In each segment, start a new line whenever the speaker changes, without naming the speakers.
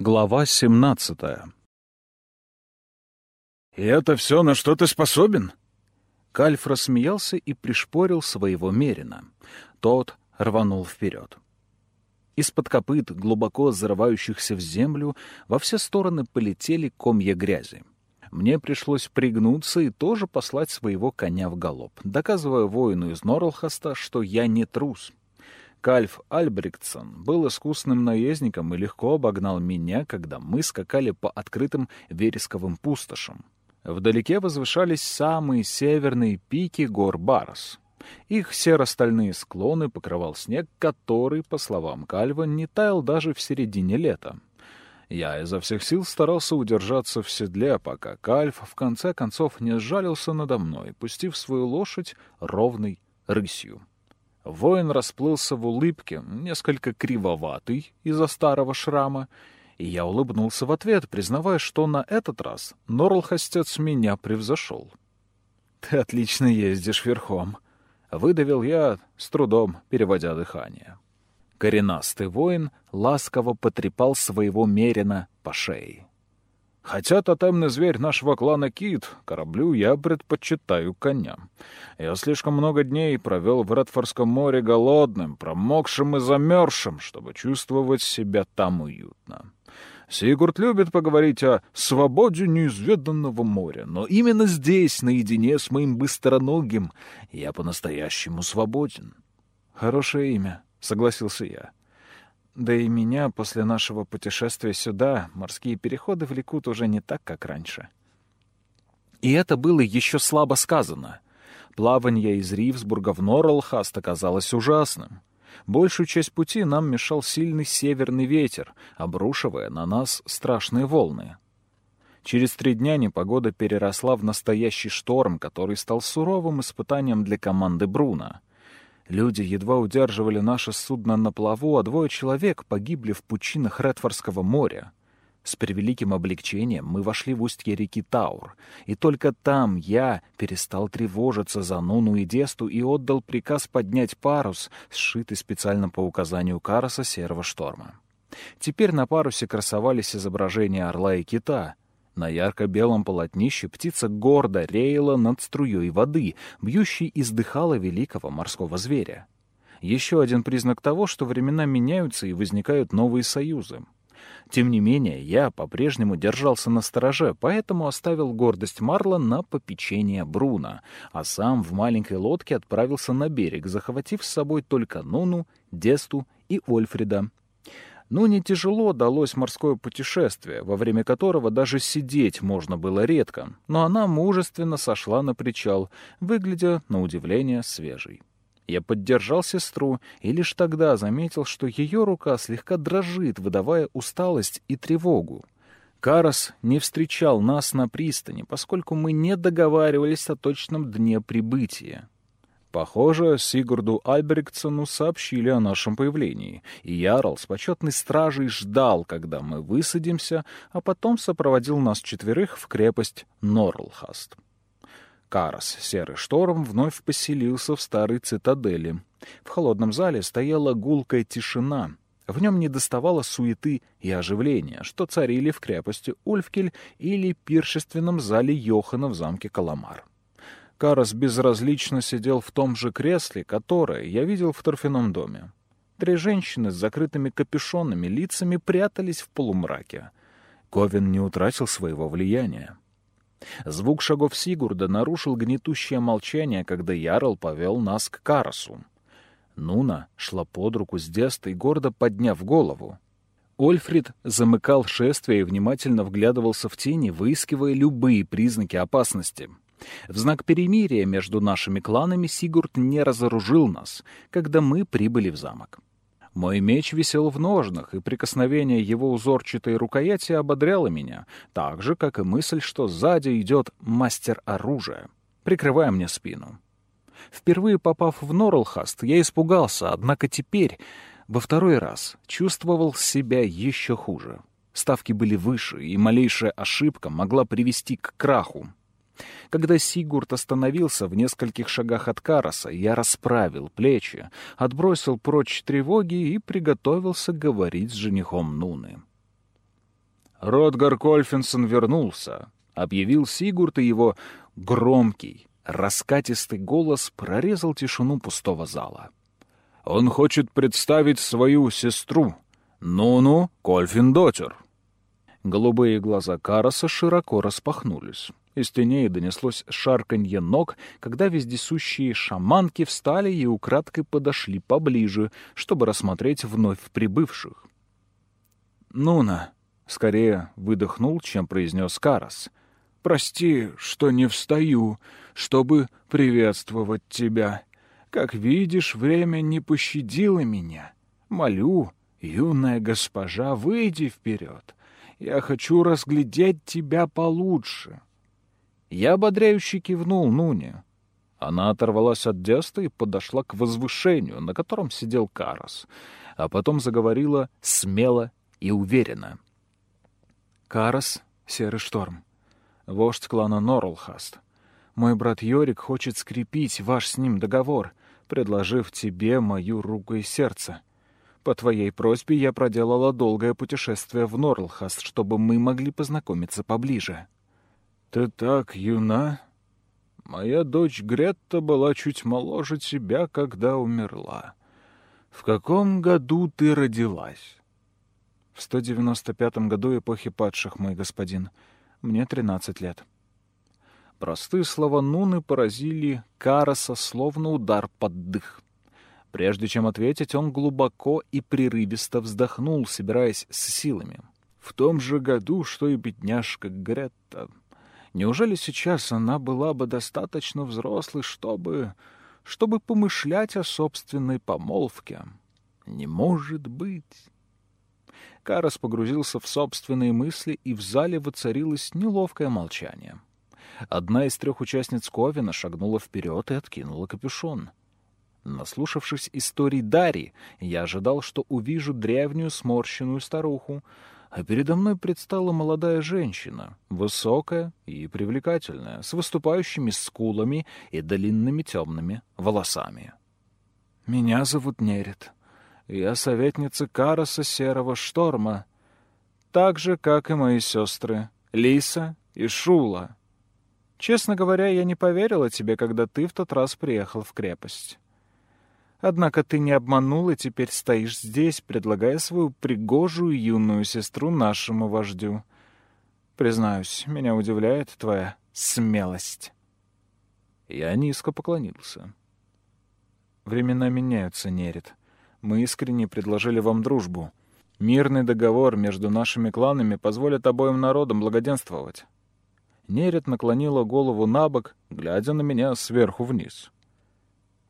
Глава 17
«И это все, на что ты способен?»
Кальф рассмеялся и пришпорил своего мерина. Тот рванул вперед. Из-под копыт, глубоко зарывающихся в землю, во все стороны полетели комья грязи. Мне пришлось пригнуться и тоже послать своего коня в галоп, доказывая воину из Норлхаста, что я не трус — Кальф Альбректсон был искусным наездником и легко обогнал меня, когда мы скакали по открытым вересковым пустошам. Вдалеке возвышались самые северные пики гор Барос. Их серо-стальные склоны покрывал снег, который, по словам Кальва, не таял даже в середине лета. Я изо всех сил старался удержаться в седле, пока Кальф в конце концов не сжалился надо мной, пустив свою лошадь ровной рысью. Воин расплылся в улыбке, несколько кривоватый из-за старого шрама, и я улыбнулся в ответ, признавая, что на этот раз Норлхостец меня превзошел. «Ты отлично ездишь верхом», — выдавил я, с трудом переводя дыхание. Коренастый воин ласково потрепал своего мерина по шее. Хотя тотемный зверь нашего клана Кит, кораблю я предпочитаю коня. Я слишком много дней провел в Редфордском море голодным, промокшим и замерзшим, чтобы чувствовать себя там уютно. Сигурд любит поговорить о свободе неизведанного моря, но именно здесь, наедине с моим быстроногим, я по-настоящему свободен. Хорошее имя, — согласился я. Да и меня после нашего путешествия сюда морские переходы влекут уже не так, как раньше. И это было еще слабо сказано. Плавание из Ривсбурга в Норрелхаст оказалось ужасным. Большую часть пути нам мешал сильный северный ветер, обрушивая на нас страшные волны. Через три дня непогода переросла в настоящий шторм, который стал суровым испытанием для команды Бруна — Люди едва удерживали наше судно на плаву, а двое человек погибли в пучинах Редфордского моря. С превеликим облегчением мы вошли в устье реки Таур, и только там я перестал тревожиться за Нуну и Десту и отдал приказ поднять парус, сшитый специально по указанию Караса Серого Шторма. Теперь на парусе красовались изображения орла и кита — на ярко-белом полотнище птица гордо реяла над струей воды, бьющей из дыхала великого морского зверя. Еще один признак того, что времена меняются и возникают новые союзы. Тем не менее, я по-прежнему держался на стороже, поэтому оставил гордость Марла на попечение Бруна, а сам в маленькой лодке отправился на берег, захватив с собой только Нуну, Десту и Ольфрида, ну, не тяжело далось морское путешествие, во время которого даже сидеть можно было редко, но она мужественно сошла на причал, выглядя, на удивление, свежей. Я поддержал сестру и лишь тогда заметил, что ее рука слегка дрожит, выдавая усталость и тревогу. Карас не встречал нас на пристани, поскольку мы не договаривались о точном дне прибытия. Похоже, Сигурду Альбректсону сообщили о нашем появлении, и Ярл с почетной стражей ждал, когда мы высадимся, а потом сопроводил нас четверых в крепость Норлхаст. Карас, серый шторм, вновь поселился в старой цитадели. В холодном зале стояла гулкая тишина. В нем не доставало суеты и оживления, что царили в крепости Ульфкель или пиршественном зале Йохана в замке Каламар. Карас безразлично сидел в том же кресле, которое я видел в торфяном доме. Три женщины с закрытыми капюшонами лицами прятались в полумраке. Ковин не утратил своего влияния. Звук шагов Сигурда нарушил гнетущее молчание, когда Ярл повел нас к Карасу. Нуна шла под руку с Дестой, гордо подняв голову. Ольфрид замыкал шествие и внимательно вглядывался в тени, выискивая любые признаки опасности — в знак перемирия между нашими кланами Сигурд не разоружил нас, когда мы прибыли в замок. Мой меч висел в ножнах, и прикосновение его узорчатой рукояти ободряло меня, так же, как и мысль, что сзади идет мастер оружия, прикрывая мне спину. Впервые попав в Норлхаст, я испугался, однако теперь, во второй раз, чувствовал себя еще хуже. Ставки были выше, и малейшая ошибка могла привести к краху. Когда Сигурд остановился в нескольких шагах от Караса, я расправил плечи, отбросил прочь тревоги и приготовился говорить с женихом Нуны. Ротгар Кольфинсон вернулся, объявил Сигурд, и его громкий, раскатистый голос прорезал тишину пустого зала. Он хочет представить свою сестру, Нуну Кольфиндотер. Голубые глаза Караса широко распахнулись. Из теней донеслось шарканье ног, когда вездесущие шаманки встали и украдкой подошли поближе, чтобы рассмотреть вновь прибывших. «Нуна!» — скорее выдохнул, чем произнес Карас. «Прости, что не встаю, чтобы приветствовать тебя. Как видишь, время не пощадило меня. Молю, юная госпожа, выйди вперед. Я хочу разглядеть тебя получше». Я ободряюще кивнул Нуне. Она оторвалась от деста и подошла к возвышению, на котором сидел Карас, а потом заговорила смело и уверенно. «Карас, Серый Шторм, вождь клана Норлхаст, мой брат Йорик хочет скрепить ваш с ним договор, предложив тебе мою руку и сердце. По твоей просьбе я проделала долгое путешествие в Норлхаст, чтобы мы могли познакомиться поближе». «Ты так юна. Моя дочь Гретта была чуть моложе тебя, когда умерла. В каком году ты родилась?»
«В 195 году эпохи падших, мой господин. Мне 13 лет».
Простые слова Нуны поразили Караса, словно удар под дых. Прежде чем ответить, он глубоко и прерывисто вздохнул, собираясь с силами.
«В том же году, что и бедняжка Гретта», Неужели сейчас она была бы достаточно взрослой, чтобы... чтобы помышлять о собственной помолвке? Не может быть. Карас погрузился в собственные мысли, и в зале воцарилось неловкое молчание. Одна из трех участниц Ковина шагнула вперед и откинула капюшон. Наслушавшись историй Дари, я ожидал, что увижу древнюю сморщенную старуху, а передо мной предстала молодая женщина, высокая и привлекательная, с выступающими скулами и длинными темными волосами. «Меня зовут Нерит. Я советница Караса Серого Шторма, так же, как и мои сестры Лиса и Шула. Честно говоря, я не поверила тебе, когда ты в тот раз приехал в крепость». Однако ты не обманул и теперь стоишь здесь, предлагая свою пригожую юную сестру нашему вождю. Признаюсь, меня удивляет твоя смелость.
Я низко поклонился.
Времена меняются, Нерит. Мы искренне предложили вам дружбу. Мирный договор между нашими кланами позволит обоим народам благоденствовать.
Нерит наклонила голову на бок, глядя на меня сверху вниз.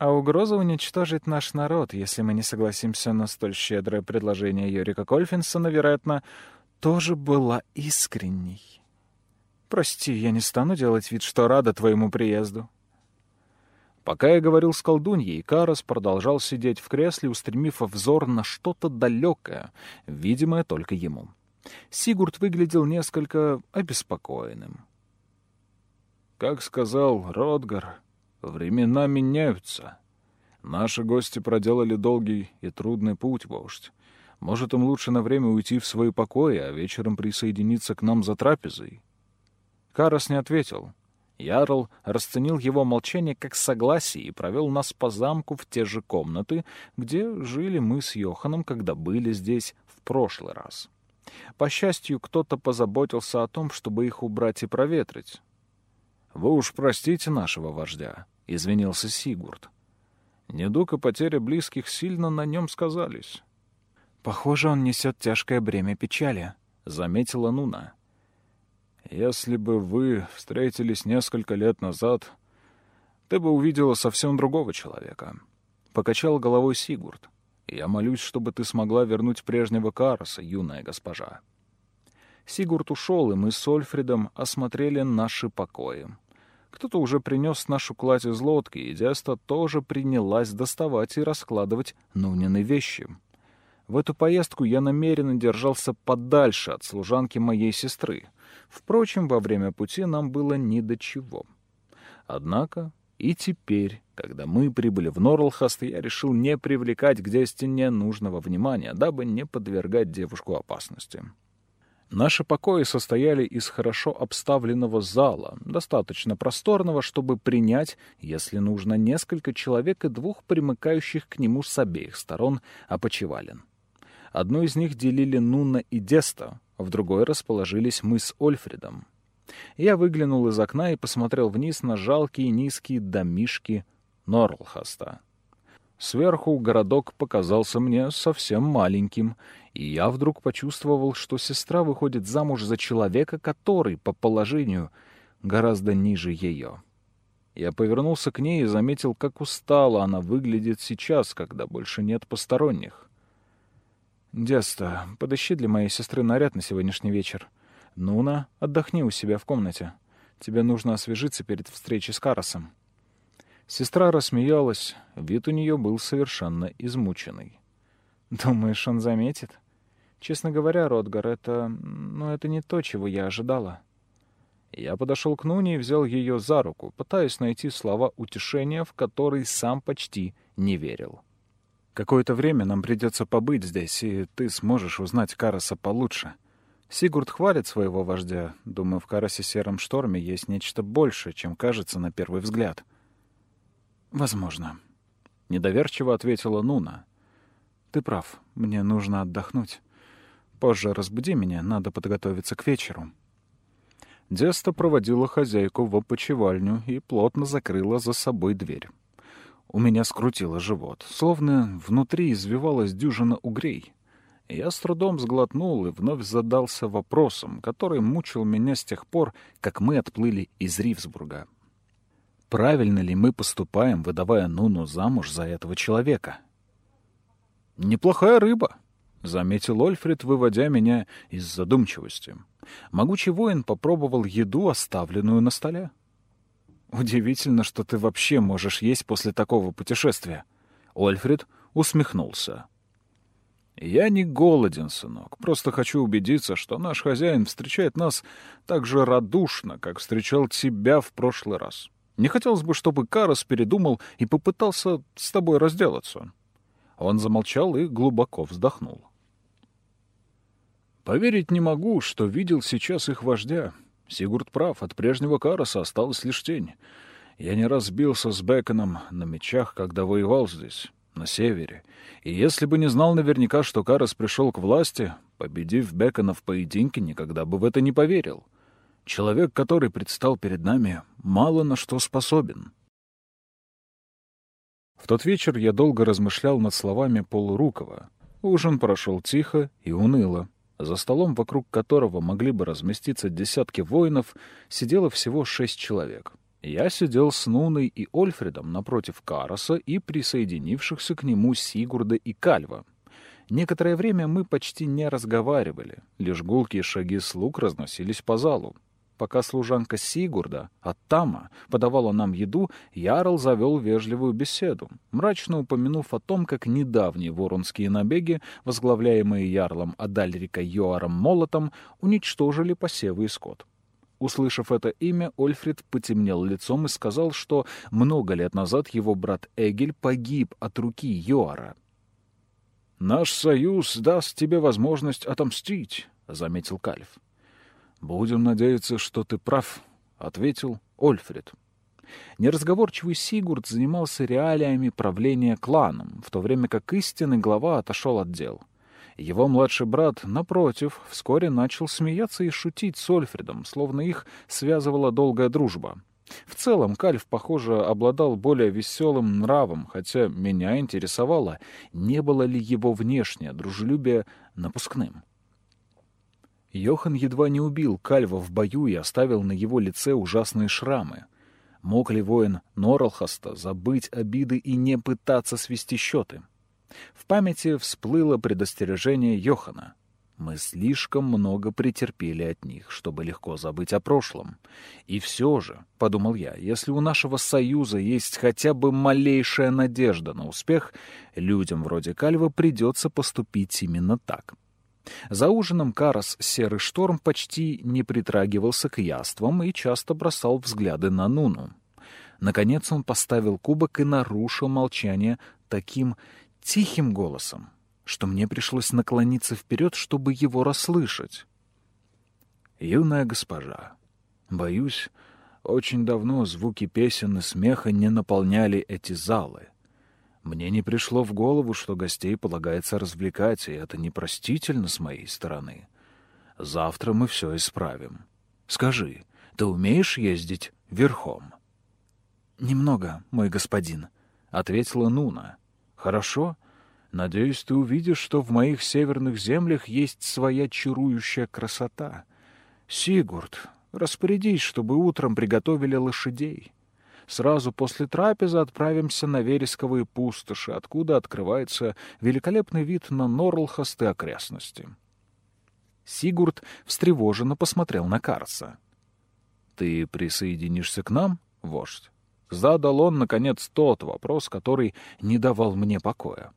А угроза уничтожить наш народ, если мы не согласимся на столь щедрое предложение Юрика Кольфинсона, вероятно, тоже была искренней. Прости, я не стану делать вид, что рада твоему приезду.
Пока я говорил с колдуньей, Карас продолжал сидеть в кресле, устремив взор на что-то далекое, видимое только ему. Сигурд выглядел несколько обеспокоенным.
«Как сказал Родгар, Времена меняются. Наши гости проделали долгий и трудный путь, вождь. Может, им лучше на время уйти в свои покои, а вечером присоединиться к нам за трапезой?»
Карас не ответил. Ярл расценил его молчание как согласие и провел нас по замку в те же комнаты, где жили мы с Йоханом, когда были здесь в прошлый раз. По счастью, кто-то позаботился о том, чтобы их убрать и проветрить. «Вы уж простите нашего вождя», — извинился Сигурд. Недуг и потеря близких сильно на нем сказались.
«Похоже, он несет тяжкое бремя печали», —
заметила Нуна.
«Если бы вы встретились несколько лет назад, ты бы увидела совсем другого человека», — покачал головой Сигурд. «Я молюсь, чтобы ты смогла вернуть прежнего Караса, юная госпожа». Сигурд ушел, и мы с Ольфредом осмотрели наши покои. Кто-то уже принес нашу кладь из лодки, и Деста тоже принялась доставать и раскладывать Нунины вещи. В эту поездку я намеренно держался подальше от служанки моей сестры. Впрочем, во время пути нам было ни до чего. Однако и теперь, когда мы прибыли в Норлхаст, я решил не привлекать к Десте ненужного внимания, дабы не подвергать девушку опасности.
Наши покои состояли из хорошо обставленного зала, достаточно просторного, чтобы принять, если нужно, несколько человек и двух примыкающих к нему с обеих сторон опочивален. Одну из них делили Нуна и Деста, в другой расположились мы с Ольфредом. Я выглянул из окна и посмотрел вниз на жалкие низкие домишки Норлхаста. Сверху городок показался мне совсем маленьким, и я вдруг почувствовал, что сестра выходит замуж за человека, который, по положению, гораздо ниже ее. Я повернулся к ней и заметил, как устала она выглядит сейчас, когда больше нет посторонних. «Деста, подыщи для моей сестры наряд на сегодняшний вечер. Нуна, отдохни у себя в комнате. Тебе нужно освежиться перед встречей с Карасом». Сестра рассмеялась, вид у нее был совершенно измученный. «Думаешь, он заметит?» «Честно говоря, Ротгар, это... ну, это не то, чего я ожидала». Я подошел к Нуне и взял ее за руку, пытаясь найти слова утешения, в которые сам почти не верил. «Какое-то время нам придется побыть здесь, и ты сможешь узнать Караса получше. Сигурд хвалит своего вождя. Думаю, в Карасе Сером Шторме есть нечто большее, чем кажется на первый взгляд». «Возможно», — недоверчиво ответила Нуна. «Ты прав, мне нужно отдохнуть. Позже разбуди меня, надо подготовиться к вечеру». Деста проводила хозяйку в опочивальню и плотно закрыла за собой дверь. У меня скрутило живот, словно внутри извивалась дюжина угрей. Я с трудом сглотнул и вновь задался вопросом, который мучил меня с тех пор, как мы отплыли из Ривсбурга правильно ли мы поступаем, выдавая Нуну замуж за этого человека. «Неплохая рыба», — заметил Ольфред, выводя меня из задумчивости. Могучий воин попробовал еду, оставленную на столе. «Удивительно, что ты вообще можешь есть после такого путешествия». Ольфред усмехнулся. «Я не голоден, сынок. Просто хочу убедиться, что наш хозяин встречает нас так же радушно, как встречал тебя в прошлый раз. Не хотелось бы, чтобы Карас передумал и попытался с тобой разделаться. Он замолчал и глубоко вздохнул. Поверить не могу, что видел сейчас их вождя. Сигурд прав, от прежнего Караса осталась лишь тень. Я не раз бился с Беконом на мечах, когда воевал здесь, на севере. И если бы не знал наверняка, что Карас пришел к власти, победив Бекона в поединке, никогда бы в это не поверил. Человек, который предстал перед нами, мало на что способен. В тот вечер я долго размышлял над словами Полурукова. Ужин прошел тихо и уныло. За столом, вокруг которого могли бы разместиться десятки воинов, сидело всего шесть человек. Я сидел с Нуной и Ольфредом напротив Караса и присоединившихся к нему Сигурда и Кальва. Некоторое время мы почти не разговаривали, лишь гулкие шаги слуг разносились по залу. Пока служанка Сигурда, Аттама, подавала нам еду, Ярл завел вежливую беседу, мрачно упомянув о том, как недавние воронские набеги, возглавляемые Ярлом Адальрика Йоаром Молотом, уничтожили посевы и скот. Услышав это имя, Ольфред потемнел лицом и сказал, что много лет назад его брат Эгель погиб от руки Йоара. «Наш союз даст тебе возможность отомстить», — заметил Кальф. «Будем надеяться, что ты прав», — ответил Ольфред. Неразговорчивый Сигурд занимался реалиями правления кланом, в то время как истинный глава отошел от дел. Его младший брат, напротив, вскоре начал смеяться и шутить с Ольфредом, словно их связывала долгая дружба. В целом, Кальф, похоже, обладал более веселым нравом, хотя меня интересовало, не было ли его внешнее дружелюбие напускным. Йохан едва не убил Кальва в бою и оставил на его лице ужасные шрамы. Мог ли воин Норалхаста забыть обиды и не пытаться свести счеты? В памяти всплыло предостережение Йохана. Мы слишком много претерпели от них, чтобы легко забыть о прошлом. И все же, — подумал я, — если у нашего союза есть хотя бы малейшая надежда на успех, людям вроде Кальва придется поступить именно так. За ужином Карас Серый Шторм почти не притрагивался к яствам и часто бросал взгляды на Нуну. Наконец он поставил кубок и нарушил молчание таким тихим голосом, что мне пришлось наклониться вперед, чтобы его расслышать.
«Юная госпожа, боюсь, очень давно звуки песен и смеха не наполняли эти залы. Мне не пришло в голову, что гостей полагается развлекать, и это непростительно с моей стороны. Завтра мы все исправим. Скажи, ты умеешь ездить верхом?»
«Немного, мой господин», — ответила Нуна.
«Хорошо. Надеюсь, ты увидишь, что в моих северных землях есть своя чарующая красота. Сигурд, распорядись, чтобы утром приготовили лошадей. Сразу после трапезы отправимся на вересковые пустоши, откуда открывается великолепный вид на Норлхаст и окрестности.
Сигурд встревоженно посмотрел на Карса.
«Ты присоединишься к нам, вождь?» Задал он, наконец, тот вопрос, который не давал мне покоя.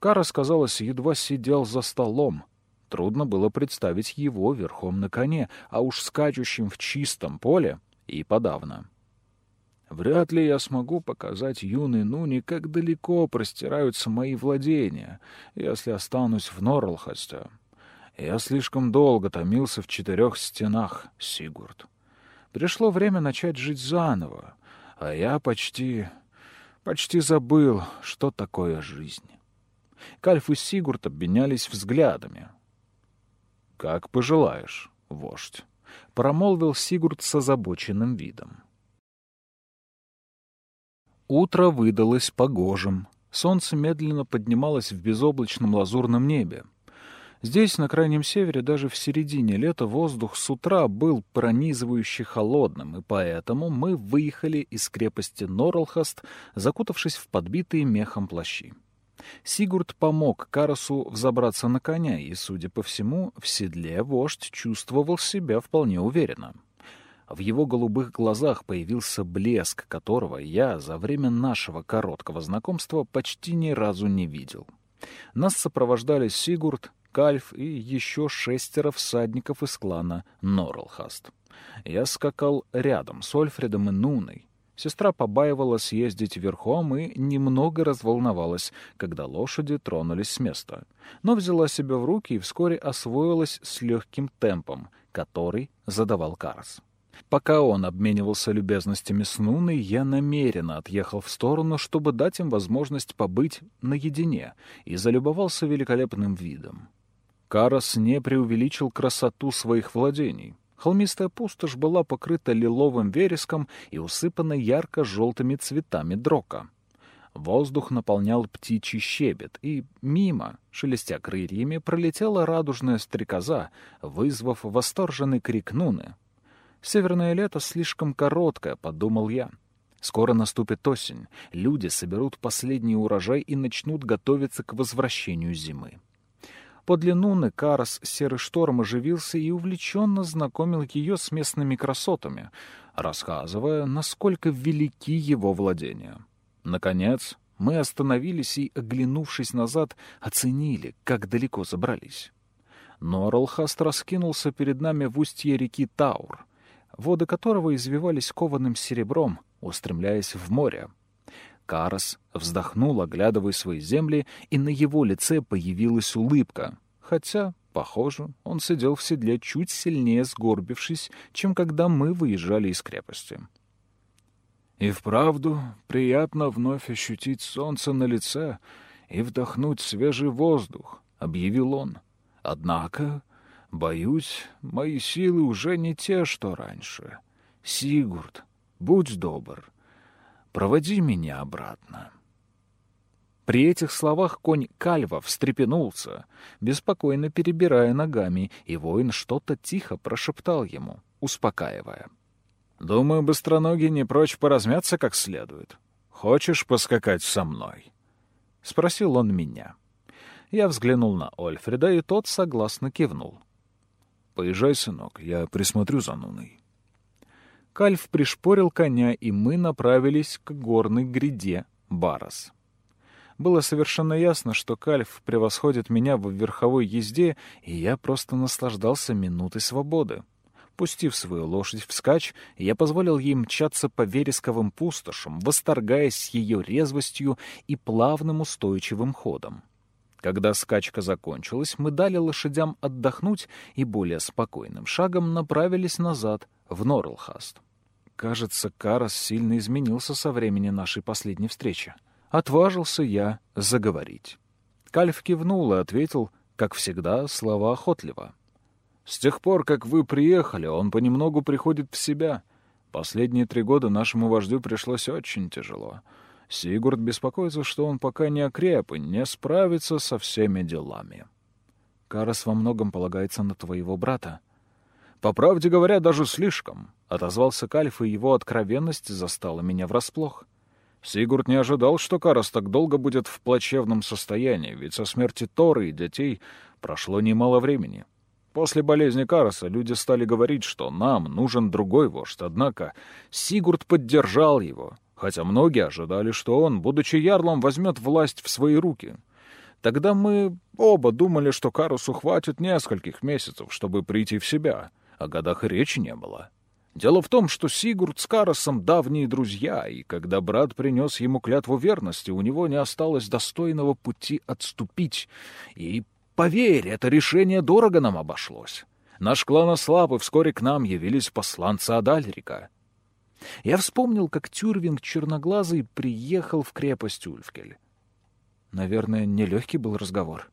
Карас, казалось, едва сидел за столом. Трудно было представить его верхом на коне, а уж скачущим в чистом поле и подавно. Вряд ли я смогу показать юной Нуни, как далеко простираются мои владения, если останусь в Норлхасте. Я слишком долго томился в четырех стенах, Сигурд. Пришло время начать жить заново, а я почти... почти забыл, что такое жизнь. Кальф и Сигурд обменялись взглядами. «Как пожелаешь, вождь», — промолвил Сигурд с озабоченным видом.
Утро выдалось погожим. Солнце медленно поднималось в безоблачном лазурном небе. Здесь, на крайнем севере, даже в середине лета воздух с утра был пронизывающе холодным, и поэтому мы выехали из крепости Норлхаст, закутавшись в подбитые мехом плащи. Сигурд помог Карасу взобраться на коня, и, судя по всему, в седле вождь чувствовал себя вполне уверенно. В его голубых глазах появился блеск, которого я за время нашего короткого знакомства почти ни разу не видел. Нас сопровождали Сигурд, Кальф и еще шестеро всадников из клана Норлхаст. Я скакал рядом с Ольфредом и Нуной. Сестра побаивалась ездить верхом и немного разволновалась, когда лошади тронулись с места. Но взяла себя в руки и вскоре освоилась с легким темпом, который задавал Карс. Пока он обменивался любезностями с Нуной, я намеренно отъехал в сторону, чтобы дать им возможность побыть наедине, и залюбовался великолепным видом. Карас не преувеличил красоту своих владений. Холмистая пустошь была покрыта лиловым вереском и усыпана ярко-желтыми цветами дрока. Воздух наполнял птичий щебет, и мимо, шелестя крыльями, пролетела радужная стрекоза, вызвав восторженный крик Нуны. Северное лето слишком короткое, подумал я. Скоро наступит осень, люди соберут последний урожай и начнут готовиться к возвращению зимы. Подле Нуны Карас Серый Шторм оживился и увлеченно знакомил ее с местными красотами, рассказывая, насколько велики его владения. Наконец, мы остановились и, оглянувшись назад, оценили, как далеко забрались. Норлхаст раскинулся перед нами в устье реки Таур — воды которого извивались кованым серебром, устремляясь в море. Карас вздохнул, оглядывая свои земли, и на его лице появилась улыбка, хотя, похоже, он сидел в седле чуть сильнее сгорбившись, чем когда мы выезжали из крепости.
«И вправду приятно вновь ощутить солнце на лице и вдохнуть свежий воздух», — объявил он. «Однако Боюсь, мои силы уже не те, что раньше. Сигурд, будь добр, проводи меня обратно.
При этих словах конь Кальва встрепенулся, беспокойно перебирая ногами, и воин что-то тихо прошептал ему, успокаивая.
«Думаю, быстроногий не прочь поразмяться как следует. Хочешь поскакать со мной?»
— спросил он меня. Я взглянул на Ольфреда, и тот согласно кивнул.
Поезжай, сынок, я присмотрю за Нуной.
Кальф пришпорил коня, и мы направились к горной гряде Барос. Было совершенно ясно, что Кальф превосходит меня в верховой езде, и я просто наслаждался минутой свободы. Пустив свою лошадь вскачь, я позволил ей мчаться по вересковым пустошам, восторгаясь ее резвостью и плавным устойчивым ходом. Когда скачка закончилась, мы дали лошадям отдохнуть и более спокойным шагом направились назад, в Норлхаст. Кажется, Карас сильно изменился со времени нашей последней встречи. Отважился я заговорить. Кальф кивнул и ответил, как всегда, слова охотливо. «С тех пор, как вы приехали, он понемногу приходит в себя. Последние три года нашему вождю пришлось очень тяжело. Сигурд беспокоится, что он пока не окреп и не справится со всеми делами. Карас во многом полагается на твоего брата. По правде говоря, даже слишком, — отозвался Кальф, и его откровенность застала меня врасплох. Сигурд не ожидал, что Карас так долго будет в плачевном состоянии, ведь со смерти Торы и детей прошло немало времени. После болезни Караса люди стали говорить, что нам нужен другой вождь, однако Сигурд поддержал его, хотя многие ожидали, что он, будучи ярлом, возьмет власть в свои руки. Тогда мы оба думали, что Карусу хватит нескольких месяцев, чтобы прийти в себя. О годах речи не было. Дело в том, что Сигурд с Каросом давние друзья, и когда брат принес ему клятву верности, у него не осталось достойного пути отступить. И, поверь, это решение дорого нам обошлось. Наш клан ослаб, и вскоре к нам явились посланцы Адальрика. Я вспомнил, как Тюрвинг черноглазый приехал в крепость Ульфкель. Наверное, нелегкий был разговор.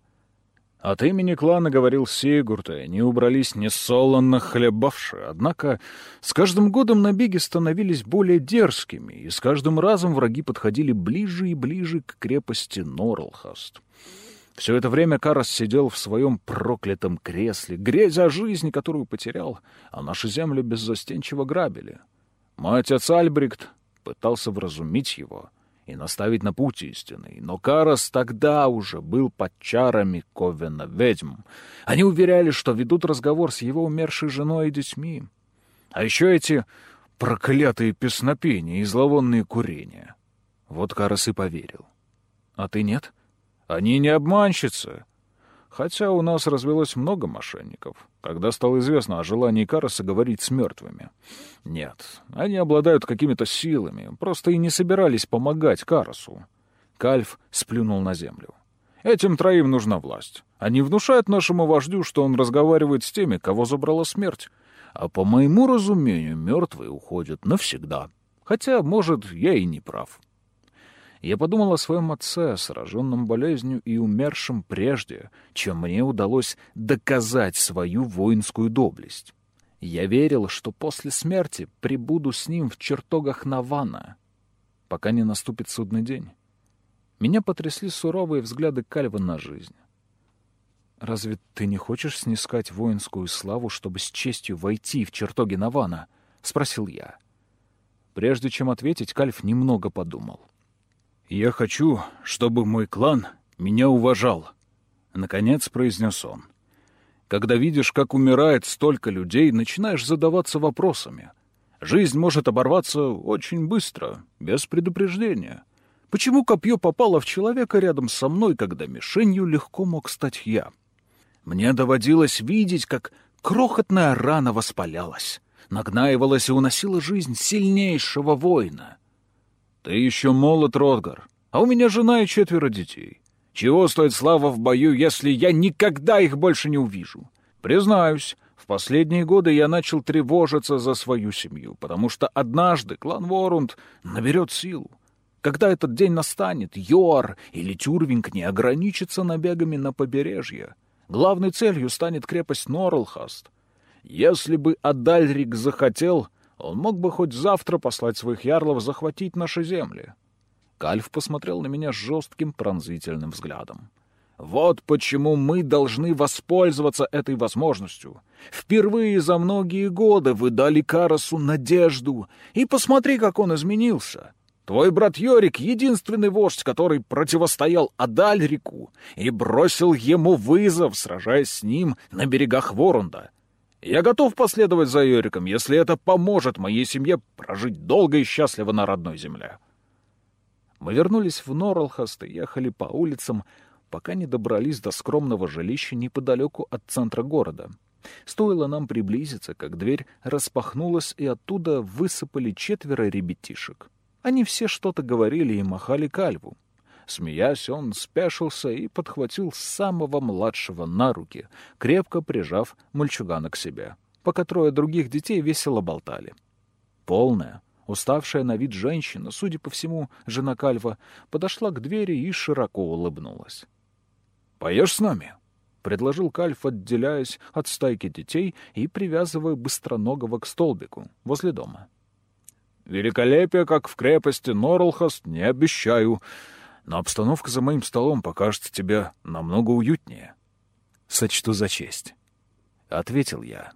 От имени клана говорил Сигурд, и они убрались несолоно хлебавши. Однако с каждым годом набеги становились более дерзкими, и с каждым разом враги подходили ближе и ближе к крепости Норлхаст. Все это время Карас сидел в своем проклятом кресле, грезя о жизни, которую потерял, а наши земли беззастенчиво грабили. Мой отец Альбрикт пытался вразумить его и наставить на путь истинный, но Карас тогда уже был под чарами Ковена ведьм. Они уверяли, что ведут разговор с его умершей женой и детьми. А еще эти проклятые песнопения и зловонные курения. Вот Карас и поверил. А ты нет? Они не обманщицы. Хотя у нас развелось много мошенников, когда стало известно о желании Караса говорить с мертвыми. Нет, они обладают какими-то силами, просто и не собирались помогать Карасу. Кальф сплюнул на землю. Этим троим нужна власть. Они внушают нашему вождю, что он разговаривает с теми, кого забрала смерть. А по моему разумению, мертвые уходят навсегда. Хотя, может, я и не прав. Я подумал о своем отце, сраженном болезнью и умершем прежде, чем мне удалось доказать свою воинскую доблесть. Я верил, что после смерти прибуду с ним в чертогах Навана, пока не наступит судный день. Меня потрясли суровые взгляды Кальва на жизнь. «Разве ты не хочешь снискать воинскую славу, чтобы с честью войти в чертоги Навана?» — спросил я. Прежде чем ответить, Кальф немного подумал. «Я хочу, чтобы мой клан меня уважал», — наконец произнес он. «Когда видишь, как умирает столько людей, начинаешь задаваться вопросами. Жизнь может оборваться очень быстро, без предупреждения. Почему копье попало в человека рядом со мной, когда мишенью легко мог стать я? Мне доводилось видеть, как крохотная рана воспалялась, нагнаивалась и уносила жизнь сильнейшего воина. «Ты еще молод, Ротгар, а у меня жена и четверо детей. Чего стоит слава в бою, если я никогда их больше не увижу? Признаюсь, в последние годы я начал тревожиться за свою семью, потому что однажды клан Ворунд наберет силу. Когда этот день настанет, Йор или Тюрвинг не ограничится набегами на побережье. Главной целью станет крепость Норлхаст. Если бы Адальрик захотел, он мог бы хоть завтра послать своих ярлов захватить наши земли. Кальф посмотрел на меня жестким пронзительным взглядом. Вот почему мы должны воспользоваться этой возможностью. Впервые за многие годы вы дали Карасу надежду, и посмотри, как он изменился. Твой брат Йорик — единственный вождь, который противостоял Адальрику и бросил ему вызов, сражаясь с ним на берегах Ворунда. Я готов последовать за Йориком, если это поможет моей семье прожить долго и счастливо на родной земле. Мы вернулись в Норлхаст и ехали по улицам, пока не добрались до скромного жилища неподалеку от центра города. Стоило нам приблизиться, как дверь распахнулась, и оттуда высыпали четверо ребятишек. Они все что-то говорили и махали кальву. Смеясь, он спешился и подхватил самого младшего на руки, крепко прижав мальчугана к себе, пока трое других детей весело болтали. Полная, уставшая на вид женщина, судя по всему, жена Кальва, подошла к двери и широко улыбнулась. «Поешь с нами?» — предложил Кальф, отделяясь от стайки детей и привязывая быстроногого к столбику возле дома. «Великолепие, как в крепости Норлхаст, не обещаю, но обстановка за моим столом покажется тебе намного уютнее». «Сочту за честь», — ответил я.